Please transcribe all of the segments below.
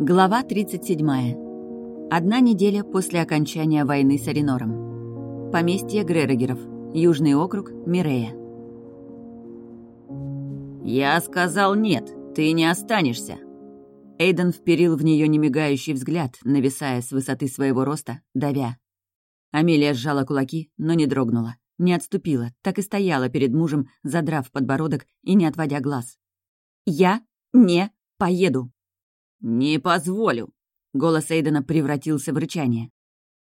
Глава 37. Одна неделя после окончания войны с Аринором. Поместье Грерогеров. Южный округ, Мирея. «Я сказал нет, ты не останешься!» Эйден вперил в нее немигающий взгляд, нависая с высоты своего роста, давя. Амелия сжала кулаки, но не дрогнула, не отступила, так и стояла перед мужем, задрав подбородок и не отводя глаз. «Я не поеду!» «Не позволю!» Голос Эйдена превратился в рычание.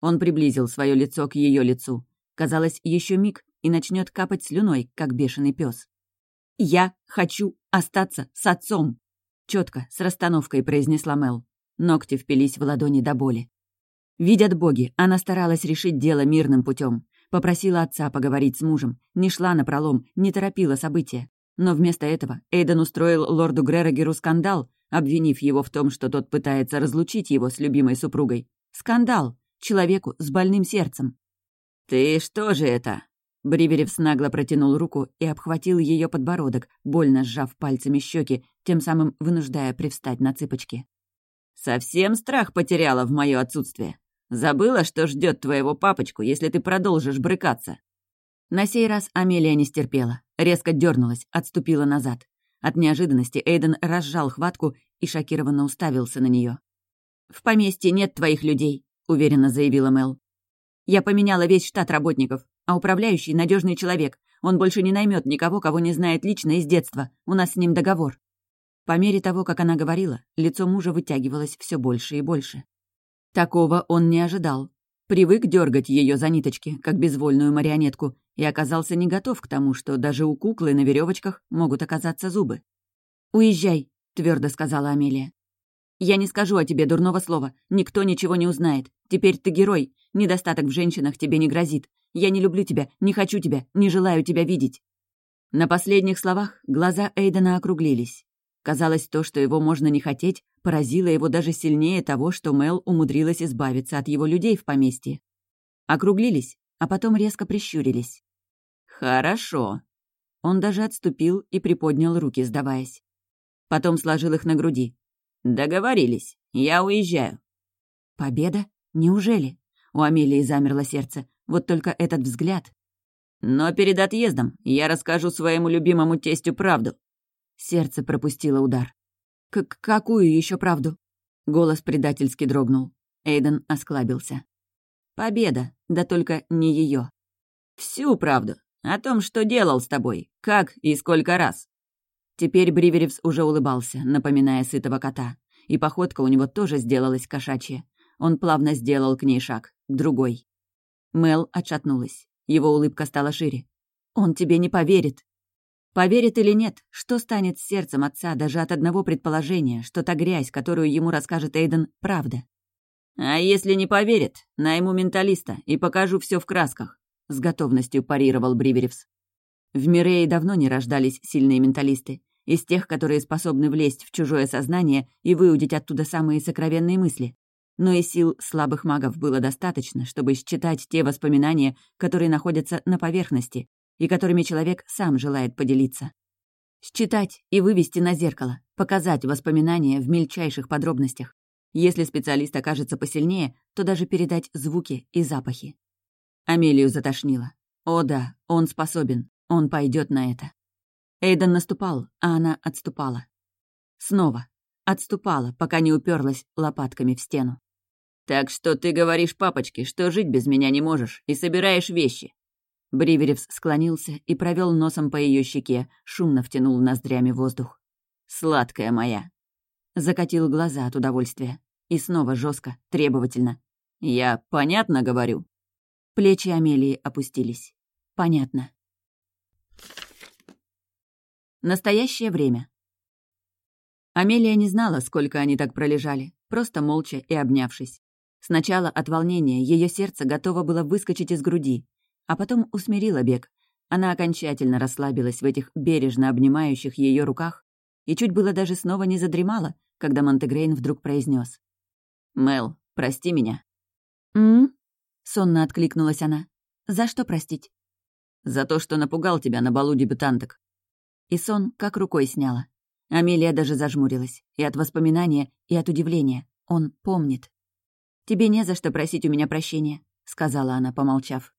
Он приблизил свое лицо к ее лицу. Казалось, еще миг, и начнет капать слюной, как бешеный пес. «Я хочу остаться с отцом!» Четко, с расстановкой произнесла Мел. Ногти впились в ладони до боли. Видят боги, она старалась решить дело мирным путем. Попросила отца поговорить с мужем, не шла на пролом, не торопила события. Но вместо этого Эйден устроил лорду Грерогеру скандал, обвинив его в том, что тот пытается разлучить его с любимой супругой. Скандал! Человеку с больным сердцем. «Ты что же это?» Бриверевс нагло протянул руку и обхватил ее подбородок, больно сжав пальцами щеки, тем самым вынуждая привстать на цыпочки. «Совсем страх потеряла в мое отсутствие. Забыла, что ждет твоего папочку, если ты продолжишь брыкаться?» На сей раз Амелия не стерпела, резко дернулась, отступила назад. От неожиданности Эйден разжал хватку и шокированно уставился на нее. «В поместье нет твоих людей», — уверенно заявила Мел. «Я поменяла весь штат работников, а управляющий — надежный человек. Он больше не наймет никого, кого не знает лично из детства. У нас с ним договор». По мере того, как она говорила, лицо мужа вытягивалось все больше и больше. Такого он не ожидал. Привык дергать ее за ниточки, как безвольную марионетку, и оказался не готов к тому, что даже у куклы на веревочках могут оказаться зубы. «Уезжай», — твердо сказала Амелия. «Я не скажу о тебе дурного слова. Никто ничего не узнает. Теперь ты герой. Недостаток в женщинах тебе не грозит. Я не люблю тебя, не хочу тебя, не желаю тебя видеть». На последних словах глаза Эйдена округлились. Казалось, то, что его можно не хотеть, поразило его даже сильнее того, что Мел умудрилась избавиться от его людей в поместье. Округлились, а потом резко прищурились. «Хорошо». Он даже отступил и приподнял руки, сдаваясь. Потом сложил их на груди. «Договорились. Я уезжаю». «Победа? Неужели?» У Амелии замерло сердце. Вот только этот взгляд. «Но перед отъездом я расскажу своему любимому тестю правду. Сердце пропустило удар. «К какую еще правду?» Голос предательски дрогнул. Эйден осклабился. «Победа, да только не ее. Всю правду. О том, что делал с тобой, как и сколько раз». Теперь Бриверевс уже улыбался, напоминая сытого кота. И походка у него тоже сделалась кошачья. Он плавно сделал к ней шаг, другой. Мел отшатнулась. Его улыбка стала шире. «Он тебе не поверит!» Поверит или нет, что станет с сердцем отца даже от одного предположения, что та грязь, которую ему расскажет Эйден, правда? «А если не поверит, найму менталиста и покажу все в красках», — с готовностью парировал Бриверевс. В Мирее давно не рождались сильные менталисты, из тех, которые способны влезть в чужое сознание и выудить оттуда самые сокровенные мысли. Но и сил слабых магов было достаточно, чтобы считать те воспоминания, которые находятся на поверхности, и которыми человек сам желает поделиться. Считать и вывести на зеркало, показать воспоминания в мельчайших подробностях. Если специалист окажется посильнее, то даже передать звуки и запахи. Амелию затошнило. О да, он способен, он пойдет на это. Эйден наступал, а она отступала. Снова. Отступала, пока не уперлась лопатками в стену. «Так что ты говоришь папочке, что жить без меня не можешь, и собираешь вещи. Бриверевс склонился и провел носом по ее щеке, шумно втянул ноздрями воздух. «Сладкая моя!» Закатил глаза от удовольствия. И снова жестко, требовательно. «Я понятно говорю?» Плечи Амелии опустились. «Понятно». Настоящее время. Амелия не знала, сколько они так пролежали, просто молча и обнявшись. Сначала от волнения ее сердце готово было выскочить из груди, а потом усмирила бег. Она окончательно расслабилась в этих бережно обнимающих ее руках и чуть было даже снова не задремала, когда Монтегрейн вдруг произнес: «Мел, прости меня». «М?», сонно откликнулась она. «За что простить?» «За то, что напугал тебя на балу дебютанток». И сон как рукой сняла. Амелия даже зажмурилась. И от воспоминания, и от удивления. Он помнит. «Тебе не за что просить у меня прощения», — сказала она, помолчав.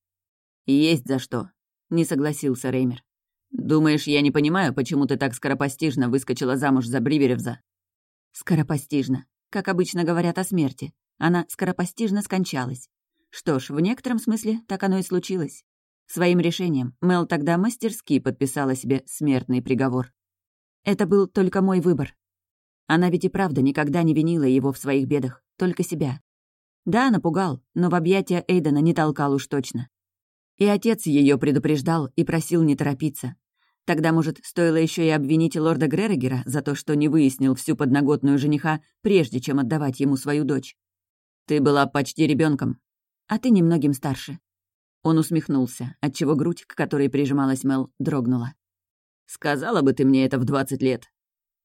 «Есть за что», — не согласился Реймер. «Думаешь, я не понимаю, почему ты так скоропостижно выскочила замуж за Бриверевза?» «Скоропостижно. Как обычно говорят о смерти. Она скоропостижно скончалась. Что ж, в некотором смысле так оно и случилось. Своим решением Мел тогда мастерски подписала себе смертный приговор. Это был только мой выбор. Она ведь и правда никогда не винила его в своих бедах, только себя. Да, напугал, но в объятия Эйдена не толкал уж точно. И отец ее предупреждал и просил не торопиться. Тогда, может, стоило еще и обвинить лорда Гререгера за то, что не выяснил всю подноготную жениха, прежде чем отдавать ему свою дочь. «Ты была почти ребенком, а ты немногим старше». Он усмехнулся, отчего грудь, к которой прижималась Мел, дрогнула. «Сказала бы ты мне это в двадцать лет».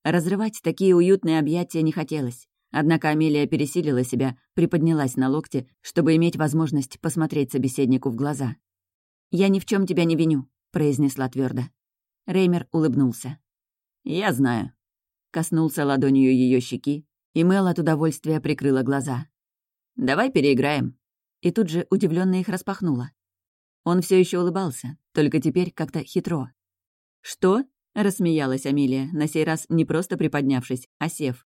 Разрывать такие уютные объятия не хотелось. Однако Амелия пересилила себя, приподнялась на локте, чтобы иметь возможность посмотреть собеседнику в глаза. «Я ни в чем тебя не виню», — произнесла твердо. Реймер улыбнулся. «Я знаю». Коснулся ладонью ее щеки, и Мел от удовольствия прикрыла глаза. «Давай переиграем». И тут же удивленно их распахнула. Он все еще улыбался, только теперь как-то хитро. «Что?» — рассмеялась Амелия, на сей раз не просто приподнявшись, а сев.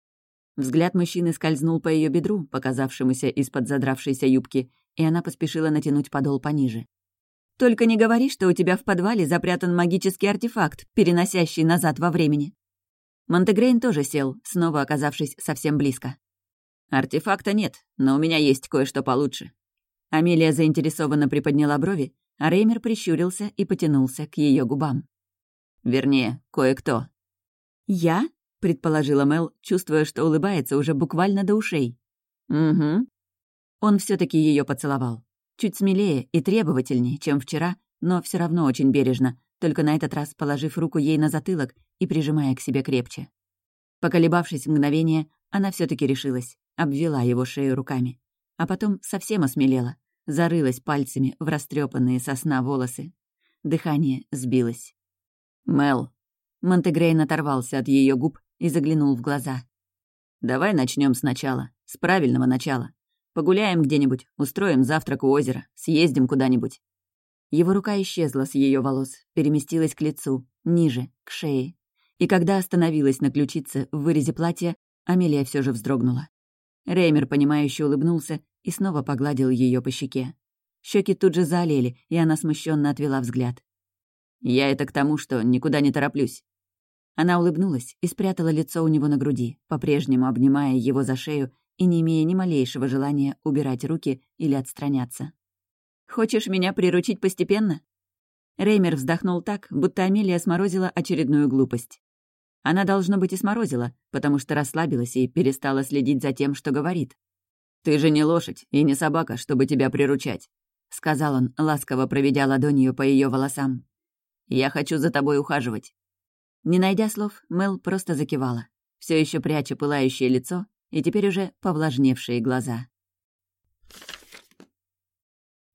Взгляд мужчины скользнул по ее бедру, показавшемуся из-под задравшейся юбки, и она поспешила натянуть подол пониже. «Только не говори, что у тебя в подвале запрятан магический артефакт, переносящий назад во времени». Монтегрейн тоже сел, снова оказавшись совсем близко. «Артефакта нет, но у меня есть кое-что получше». Амелия заинтересованно приподняла брови, а Реймер прищурился и потянулся к ее губам. Вернее, кое-кто. «Я?» — предположила Мел, чувствуя, что улыбается уже буквально до ушей. «Угу». Он все таки ее поцеловал. Чуть смелее и требовательнее, чем вчера, но все равно очень бережно, только на этот раз положив руку ей на затылок и прижимая к себе крепче. Поколебавшись мгновение, она все таки решилась, обвела его шею руками. А потом совсем осмелела, зарылась пальцами в растрепанные сосна волосы. Дыхание сбилось. «Мел». Монтегрейн оторвался от ее губ и заглянул в глаза. «Давай начнем сначала, с правильного начала. Погуляем где-нибудь, устроим завтрак у озера, съездим куда-нибудь». Его рука исчезла с ее волос, переместилась к лицу, ниже, к шее. И когда остановилась на ключице в вырезе платья, Амелия все же вздрогнула. Реймер, понимающе улыбнулся и снова погладил ее по щеке. Щеки тут же залили, и она смущенно отвела взгляд. «Я это к тому, что никуда не тороплюсь. Она улыбнулась и спрятала лицо у него на груди, по-прежнему обнимая его за шею и не имея ни малейшего желания убирать руки или отстраняться. «Хочешь меня приручить постепенно?» Реймер вздохнул так, будто Амелия сморозила очередную глупость. Она, должно быть, и сморозила, потому что расслабилась и перестала следить за тем, что говорит. «Ты же не лошадь и не собака, чтобы тебя приручать», — сказал он, ласково проведя ладонью по ее волосам. «Я хочу за тобой ухаживать. Не найдя слов, Мел просто закивала, все еще пряча пылающее лицо и теперь уже повлажневшие глаза.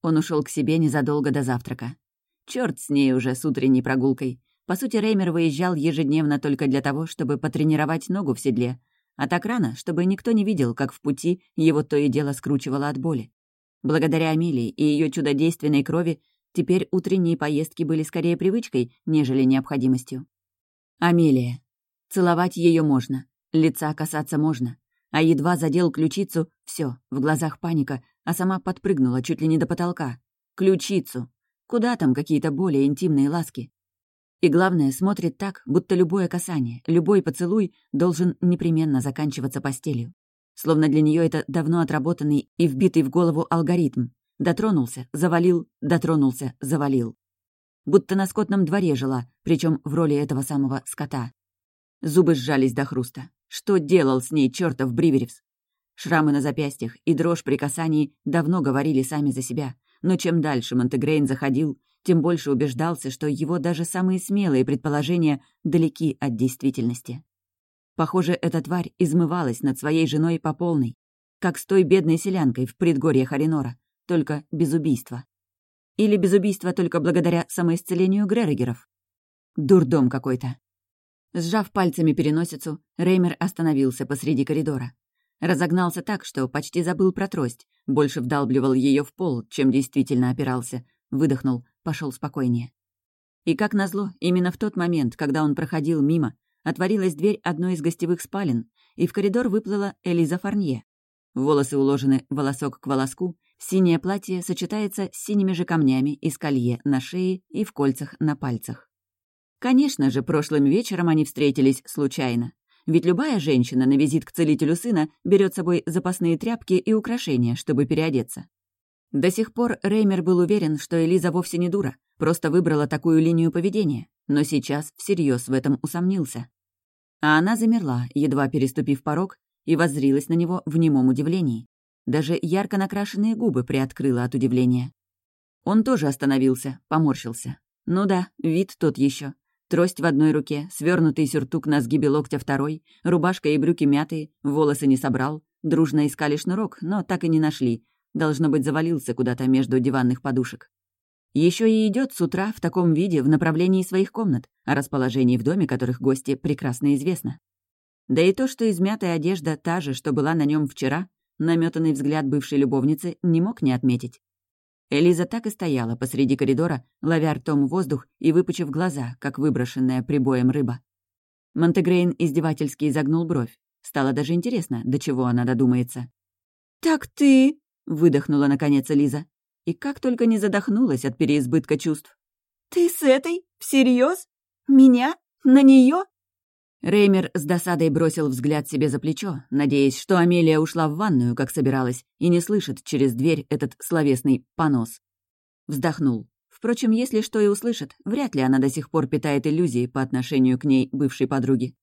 Он ушел к себе незадолго до завтрака. Черт с ней уже с утренней прогулкой. По сути, Реймер выезжал ежедневно только для того, чтобы потренировать ногу в седле, а так рано, чтобы никто не видел, как в пути его то и дело скручивало от боли. Благодаря Амелии и ее чудодейственной крови теперь утренние поездки были скорее привычкой, нежели необходимостью. Амелия. Целовать ее можно, лица касаться можно. А едва задел ключицу, все, в глазах паника, а сама подпрыгнула чуть ли не до потолка. Ключицу. Куда там какие-то более интимные ласки? И главное, смотрит так, будто любое касание, любой поцелуй должен непременно заканчиваться постелью. Словно для нее это давно отработанный и вбитый в голову алгоритм. Дотронулся, завалил, дотронулся, завалил будто на скотном дворе жила, причем в роли этого самого скота. Зубы сжались до хруста. Что делал с ней чертов Бриверевс? Шрамы на запястьях и дрожь при касании давно говорили сами за себя, но чем дальше Монтегрейн заходил, тем больше убеждался, что его даже самые смелые предположения далеки от действительности. Похоже, эта тварь измывалась над своей женой по полной, как с той бедной селянкой в предгорье Харинора, только без убийства. Или без убийства только благодаря самоисцелению Гререгеров? Дурдом какой-то. Сжав пальцами переносицу, Реймер остановился посреди коридора. Разогнался так, что почти забыл про трость, больше вдалбливал ее в пол, чем действительно опирался. Выдохнул, пошел спокойнее. И как назло, именно в тот момент, когда он проходил мимо, отворилась дверь одной из гостевых спален, и в коридор выплыла Элиза Фарнье. Волосы уложены волосок к волоску, синее платье сочетается с синими же камнями из колье на шее и в кольцах на пальцах. Конечно же, прошлым вечером они встретились случайно. Ведь любая женщина на визит к целителю сына берет с собой запасные тряпки и украшения, чтобы переодеться. До сих пор Реймер был уверен, что Элиза вовсе не дура, просто выбрала такую линию поведения, но сейчас всерьез в этом усомнился. А она замерла, едва переступив порог, и воззрилась на него в немом удивлении. Даже ярко накрашенные губы приоткрыла от удивления. Он тоже остановился, поморщился. Ну да, вид тот еще. Трость в одной руке, свернутый сюртук на сгибе локтя второй, рубашка и брюки мятые, волосы не собрал. Дружно искали шнурок, но так и не нашли. Должно быть, завалился куда-то между диванных подушек. Еще и идет с утра в таком виде в направлении своих комнат, о расположении в доме которых гости прекрасно известно. Да и то, что измятая одежда та же, что была на нем вчера, наметанный взгляд бывшей любовницы не мог не отметить. Элиза так и стояла посреди коридора, ловя ртом воздух и выпучив глаза, как выброшенная прибоем рыба. Монтегрейн издевательски изогнул бровь. Стало даже интересно, до чего она додумается. «Так ты...» — выдохнула наконец Элиза. И как только не задохнулась от переизбытка чувств. «Ты с этой? Всерьез? Меня? На нее? Реймер с досадой бросил взгляд себе за плечо, надеясь, что Амелия ушла в ванную, как собиралась, и не слышит через дверь этот словесный понос. Вздохнул. Впрочем, если что и услышит, вряд ли она до сих пор питает иллюзии по отношению к ней бывшей подруге.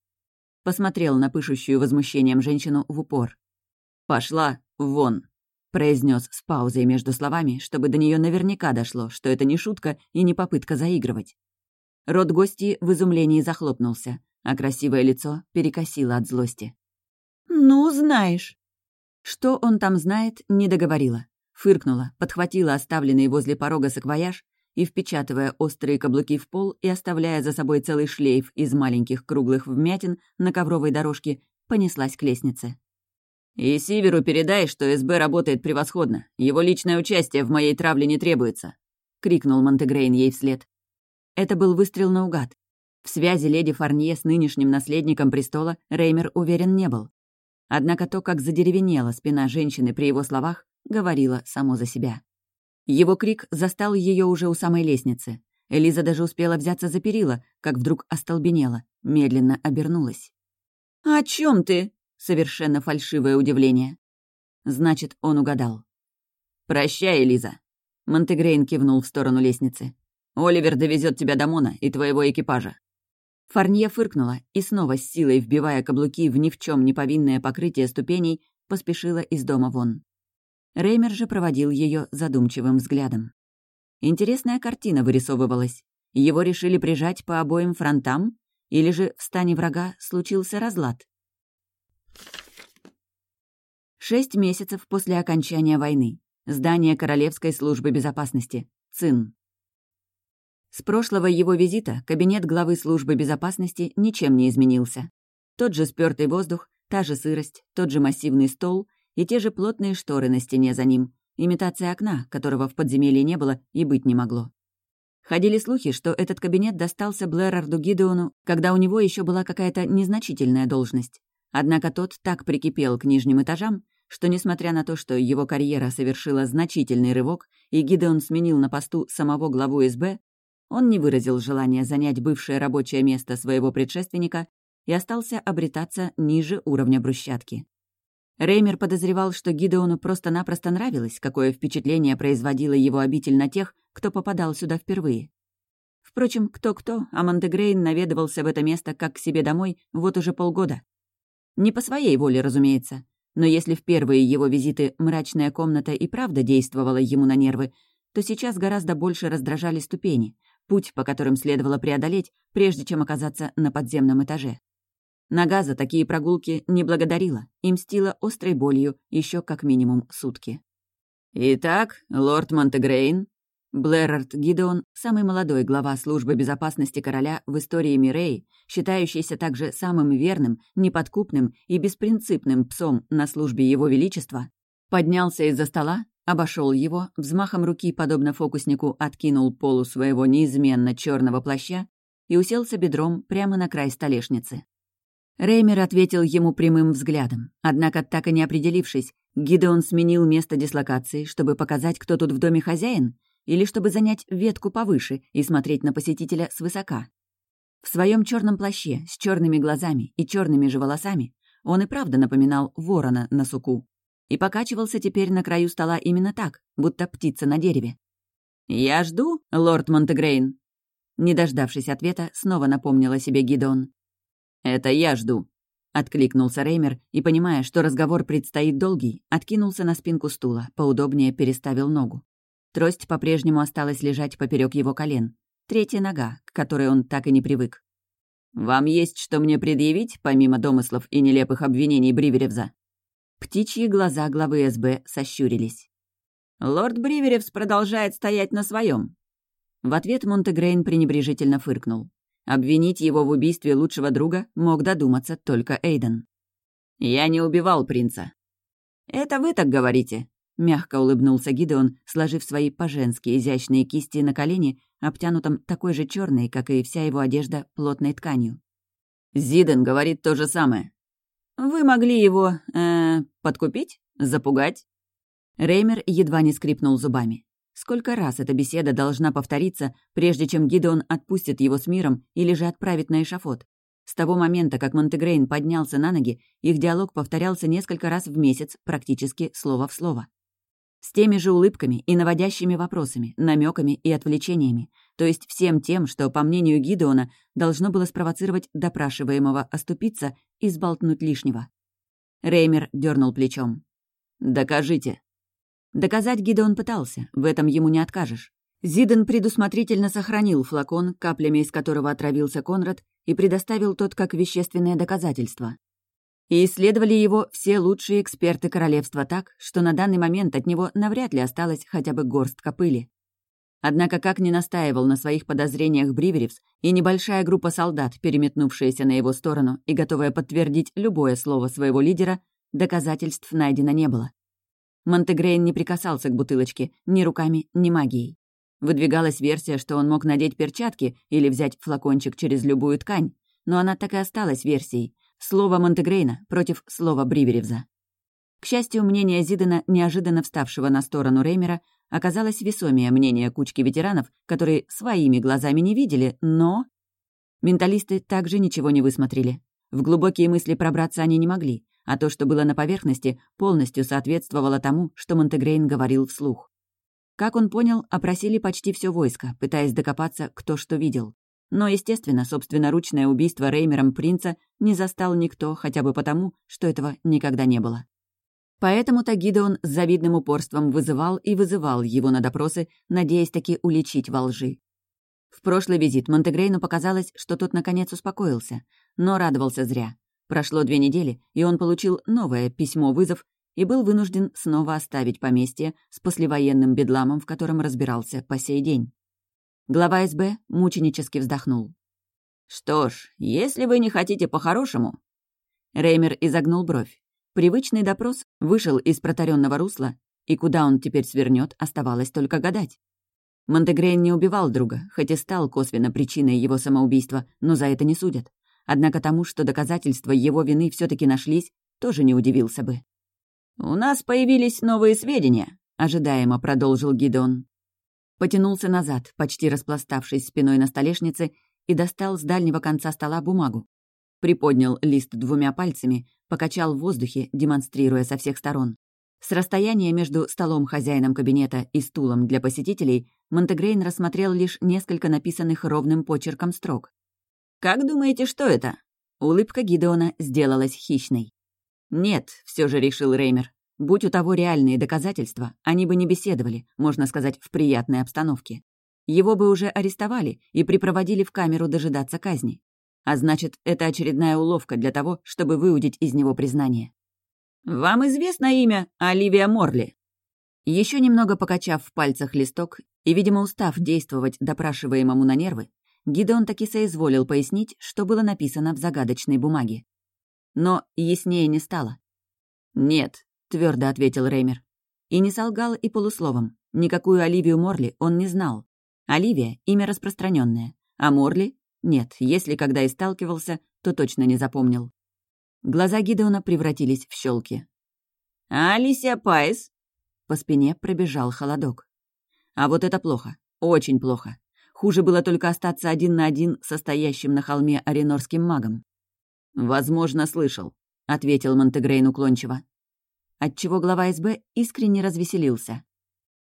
Посмотрел на пышущую возмущением женщину в упор. «Пошла вон», — произнес с паузой между словами, чтобы до нее наверняка дошло, что это не шутка и не попытка заигрывать. Рот гости в изумлении захлопнулся а красивое лицо перекосило от злости. «Ну, знаешь». Что он там знает, не договорила. Фыркнула, подхватила оставленный возле порога саквояж и, впечатывая острые каблуки в пол и оставляя за собой целый шлейф из маленьких круглых вмятин на ковровой дорожке, понеслась к лестнице. «И Сиверу передай, что СБ работает превосходно. Его личное участие в моей травле не требуется», — крикнул Монтегрейн ей вслед. Это был выстрел наугад. В связи леди Фарнье с нынешним наследником престола Реймер уверен не был. Однако то, как задеревенела спина женщины при его словах, говорило само за себя. Его крик застал ее уже у самой лестницы. Элиза даже успела взяться за перила, как вдруг остолбенела, медленно обернулась. «О чем ты?» — совершенно фальшивое удивление. Значит, он угадал. «Прощай, Элиза!» Монтегрейн кивнул в сторону лестницы. «Оливер довезет тебя до Мона и твоего экипажа. Фарнье фыркнула и снова с силой, вбивая каблуки в ни в чем не повинное покрытие ступеней, поспешила из дома вон. Реймер же проводил ее задумчивым взглядом. Интересная картина вырисовывалась. Его решили прижать по обоим фронтам, или же в стане врага случился разлад. Шесть месяцев после окончания войны. Здание Королевской службы безопасности. ЦИН. С прошлого его визита кабинет главы службы безопасности ничем не изменился. Тот же спёртый воздух, та же сырость, тот же массивный стол и те же плотные шторы на стене за ним, имитация окна, которого в подземелье не было и быть не могло. Ходили слухи, что этот кабинет достался Блэрарду Гидеону, когда у него еще была какая-то незначительная должность. Однако тот так прикипел к нижним этажам, что, несмотря на то, что его карьера совершила значительный рывок, и Гидеон сменил на посту самого главу СБ, он не выразил желания занять бывшее рабочее место своего предшественника и остался обретаться ниже уровня брусчатки. Реймер подозревал, что Гидеону просто-напросто нравилось, какое впечатление производила его обитель на тех, кто попадал сюда впервые. Впрочем, кто-кто, а Монтегрейн наведывался в это место как к себе домой вот уже полгода. Не по своей воле, разумеется. Но если в первые его визиты мрачная комната и правда действовала ему на нервы, то сейчас гораздо больше раздражали ступени, путь, по которым следовало преодолеть, прежде чем оказаться на подземном этаже. Нога за такие прогулки не благодарила и мстила острой болью еще как минимум сутки. «Итак, лорд Монтегрейн», Блэрард Гидеон, самый молодой глава службы безопасности короля в истории Мирей, считающийся также самым верным, неподкупным и беспринципным псом на службе его величества, поднялся из-за стола, обошел его, взмахом руки, подобно фокуснику, откинул полу своего неизменно черного плаща и уселся бедром прямо на край столешницы. Реймер ответил ему прямым взглядом, однако, так и не определившись, Гидеон сменил место дислокации, чтобы показать, кто тут в доме хозяин, или чтобы занять ветку повыше и смотреть на посетителя свысока. В своем черном плаще, с черными глазами и черными же волосами, он и правда напоминал ворона на суку. И покачивался теперь на краю стола именно так, будто птица на дереве. «Я жду, лорд Монтегрейн?» Не дождавшись ответа, снова напомнила себе Гидон. «Это я жду», — откликнулся Реймер и, понимая, что разговор предстоит долгий, откинулся на спинку стула, поудобнее переставил ногу. Трость по-прежнему осталась лежать поперек его колен. Третья нога, к которой он так и не привык. «Вам есть что мне предъявить, помимо домыслов и нелепых обвинений Бриверевза?» Птичьи глаза главы СБ сощурились. «Лорд Бриверевс продолжает стоять на своем. В ответ Монтегрейн пренебрежительно фыркнул. Обвинить его в убийстве лучшего друга мог додуматься только Эйден. «Я не убивал принца». «Это вы так говорите», Мягко улыбнулся Гидеон, сложив свои по-женски изящные кисти на колени, обтянутом такой же черной, как и вся его одежда, плотной тканью. «Зиден говорит то же самое. Вы могли его... Э, подкупить? Запугать?» Реймер едва не скрипнул зубами. Сколько раз эта беседа должна повториться, прежде чем Гидеон отпустит его с миром или же отправит на эшафот? С того момента, как Монтегрейн поднялся на ноги, их диалог повторялся несколько раз в месяц, практически слово в слово. С теми же улыбками и наводящими вопросами, намеками и отвлечениями, то есть всем тем, что, по мнению Гидеона, должно было спровоцировать допрашиваемого оступиться и сболтнуть лишнего. Реймер дернул плечом. «Докажите». Доказать Гидеон пытался, в этом ему не откажешь. Зиден предусмотрительно сохранил флакон, каплями из которого отравился Конрад, и предоставил тот как вещественное доказательство. И исследовали его все лучшие эксперты королевства так, что на данный момент от него навряд ли осталась хотя бы горстка пыли. Однако, как ни настаивал на своих подозрениях Бриверевс и небольшая группа солдат, переметнувшаяся на его сторону и готовая подтвердить любое слово своего лидера, доказательств найдено не было. Монтегрейн не прикасался к бутылочке ни руками, ни магией. Выдвигалась версия, что он мог надеть перчатки или взять флакончик через любую ткань, но она так и осталась версией, Слово Монтегрейна против слова Бриверевза. К счастью, мнение Зидена, неожиданно вставшего на сторону Реймера, оказалось весомее мнения кучки ветеранов, которые своими глазами не видели, но... Менталисты также ничего не высмотрели. В глубокие мысли пробраться они не могли, а то, что было на поверхности, полностью соответствовало тому, что Монтегрейн говорил вслух. Как он понял, опросили почти все войско, пытаясь докопаться, кто что видел. Но, естественно, собственноручное убийство Реймером принца не застал никто, хотя бы потому, что этого никогда не было. Поэтому-то Гидеон с завидным упорством вызывал и вызывал его на допросы, надеясь таки уличить во лжи. В прошлый визит Монтегрейну показалось, что тот наконец успокоился, но радовался зря. Прошло две недели, и он получил новое письмо-вызов и был вынужден снова оставить поместье с послевоенным бедламом, в котором разбирался по сей день. Глава СБ мученически вздохнул. «Что ж, если вы не хотите по-хорошему...» Реймер изогнул бровь. Привычный допрос вышел из протаренного русла, и куда он теперь свернет, оставалось только гадать. Монтегрейн не убивал друга, хоть и стал косвенно причиной его самоубийства, но за это не судят. Однако тому, что доказательства его вины все таки нашлись, тоже не удивился бы. «У нас появились новые сведения», — ожидаемо продолжил Гидеон потянулся назад, почти распластавшись спиной на столешнице, и достал с дальнего конца стола бумагу. Приподнял лист двумя пальцами, покачал в воздухе, демонстрируя со всех сторон. С расстояния между столом хозяином кабинета и стулом для посетителей Монтегрейн рассмотрел лишь несколько написанных ровным почерком строк. «Как думаете, что это?» Улыбка Гидеона сделалась хищной. «Нет», — все же решил Реймер. Будь у того реальные доказательства, они бы не беседовали, можно сказать, в приятной обстановке. Его бы уже арестовали и припроводили в камеру дожидаться казни. А значит, это очередная уловка для того, чтобы выудить из него признание. «Вам известно имя Оливия Морли?» Еще немного покачав в пальцах листок И, видимо, устав действовать допрашиваемому на нервы, Гидеон таки соизволил пояснить, что было написано в загадочной бумаге. Но яснее не стало. «Нет», — твердо ответил Реймер. И не солгал и полусловом. Никакую Оливию Морли он не знал. Оливия — имя распространенное, а Морли — нет, если когда и сталкивался, то точно не запомнил. Глаза Гидеона превратились в щелки. «А Алисия Пайс?» По спине пробежал холодок. А вот это плохо. Очень плохо. Хуже было только остаться один на один со стоящим на холме аренорским магом. «Возможно, слышал», — ответил Монтегрейн уклончиво. Отчего глава СБ искренне развеселился.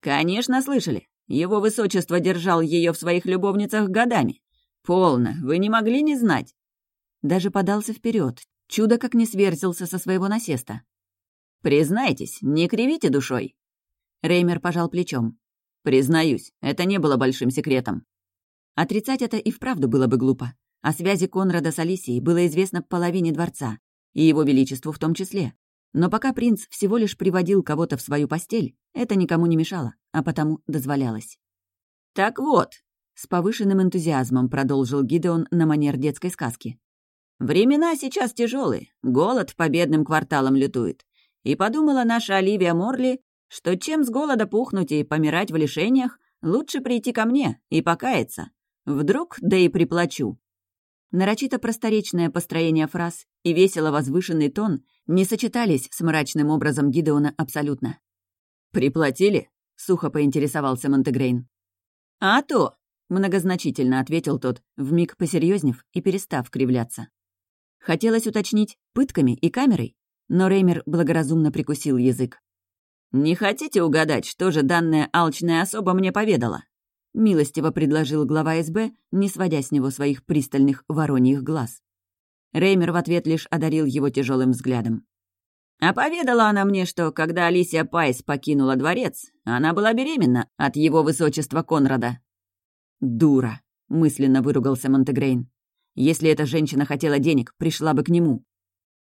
«Конечно, слышали. Его высочество держал ее в своих любовницах годами. Полно, вы не могли не знать». Даже подался вперед. Чудо как не сверзился со своего насеста. «Признайтесь, не кривите душой». Реймер пожал плечом. «Признаюсь, это не было большим секретом». Отрицать это и вправду было бы глупо. О связи Конрада с Алисией было известно половине дворца, и его величеству в том числе. Но пока принц всего лишь приводил кого-то в свою постель, это никому не мешало, а потому дозволялось. «Так вот», — с повышенным энтузиазмом продолжил Гидеон на манер детской сказки. «Времена сейчас тяжелые, голод по бедным кварталам лютует. И подумала наша Оливия Морли, что чем с голода пухнуть и помирать в лишениях, лучше прийти ко мне и покаяться. Вдруг, да и приплачу. Нарочито просторечное построение фраз и весело возвышенный тон не сочетались с мрачным образом Гидеона абсолютно. «Приплатили?» — сухо поинтересовался Монтегрейн. «А то!» — многозначительно ответил тот, вмиг посерьезнев и перестав кривляться. Хотелось уточнить, пытками и камерой, но Реймер благоразумно прикусил язык. «Не хотите угадать, что же данная алчная особа мне поведала?» — милостиво предложил глава СБ, не сводя с него своих пристальных вороньих глаз. Реймер в ответ лишь одарил его тяжелым взглядом. А поведала она мне, что когда Алисия Пайс покинула дворец, она была беременна от его высочества Конрада. «Дура!» — мысленно выругался Монтегрейн. «Если эта женщина хотела денег, пришла бы к нему».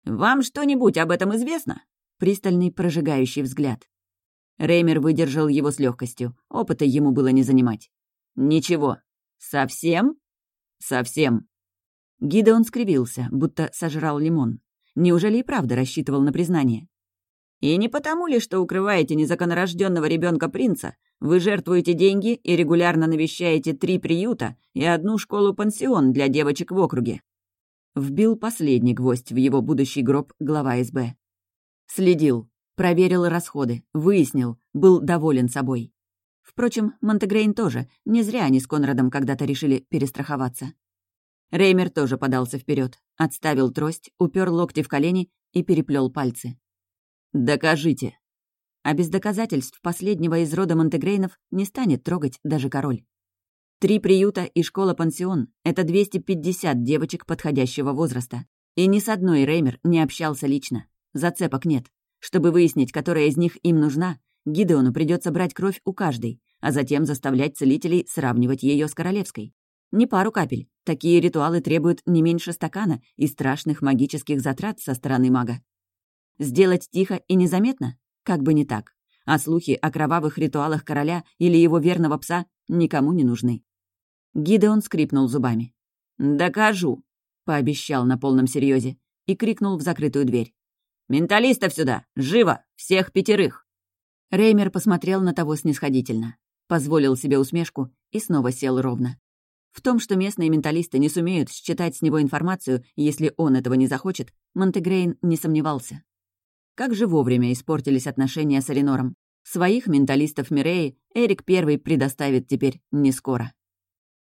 «Вам что-нибудь об этом известно?» Пристальный прожигающий взгляд. Реймер выдержал его с легкостью. Опыта ему было не занимать. «Ничего. Совсем?» «Совсем». Гидеон скривился, будто сожрал лимон. Неужели и правда рассчитывал на признание? «И не потому ли, что укрываете незаконнорожденного ребенка принца, вы жертвуете деньги и регулярно навещаете три приюта и одну школу-пансион для девочек в округе?» Вбил последний гвоздь в его будущий гроб глава СБ. Следил, Проверил расходы, выяснил, был доволен собой. Впрочем, Монтегрейн тоже. Не зря они с Конрадом когда-то решили перестраховаться. Реймер тоже подался вперед, отставил трость, упер локти в колени и переплел пальцы. «Докажите!» А без доказательств последнего из рода Монтегрейнов не станет трогать даже король. Три приюта и школа-пансион — это 250 девочек подходящего возраста. И ни с одной Реймер не общался лично. Зацепок нет. Чтобы выяснить, которая из них им нужна, Гидеону придется брать кровь у каждой, а затем заставлять целителей сравнивать ее с королевской. Не пару капель. Такие ритуалы требуют не меньше стакана и страшных магических затрат со стороны мага. Сделать тихо и незаметно? Как бы не так. А слухи о кровавых ритуалах короля или его верного пса никому не нужны. Гидеон скрипнул зубами. «Докажу», — пообещал на полном серьезе и крикнул в закрытую дверь. «Менталистов сюда! Живо! Всех пятерых!» Реймер посмотрел на того снисходительно, позволил себе усмешку и снова сел ровно. В том, что местные менталисты не сумеют считать с него информацию, если он этого не захочет, Монтегрейн не сомневался. Как же вовремя испортились отношения с Аренором. Своих менталистов Миреи Эрик Первый предоставит теперь не скоро.